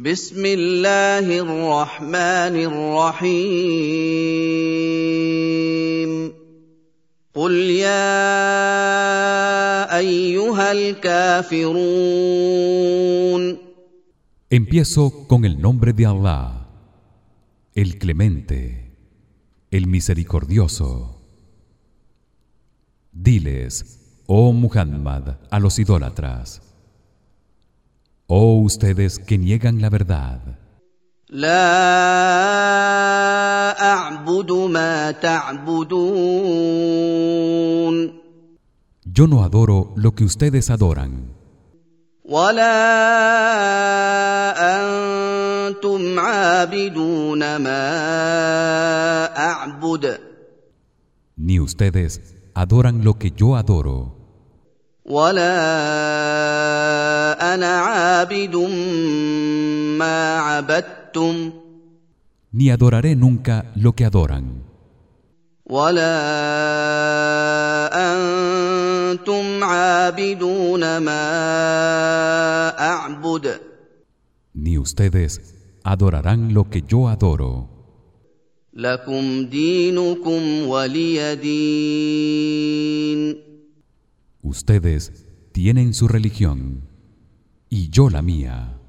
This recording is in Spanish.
بسم الله الرحمن الرحيم قل يا ايها الكافرون Empiezo con el nombre de Allah, el Clemente, el Misericordioso. Diles, oh Muhammad, a los idólatras: Oh ustedes que niegan la verdad. لا اعبد ما تعبدون Yo no adoro lo que ustedes adoran, ولا انتم عابدون ما اعبد ni ustedes adoran lo que yo adoro, ولا انا عابد ما عبدتم ni adoraré nunca lo que adoran, ولا انتم عابدون ما اعبد ni ustedes adorarán lo que yo adoro. لكم دينكم ولي دين Ustedes tienen su religión y yo la mía.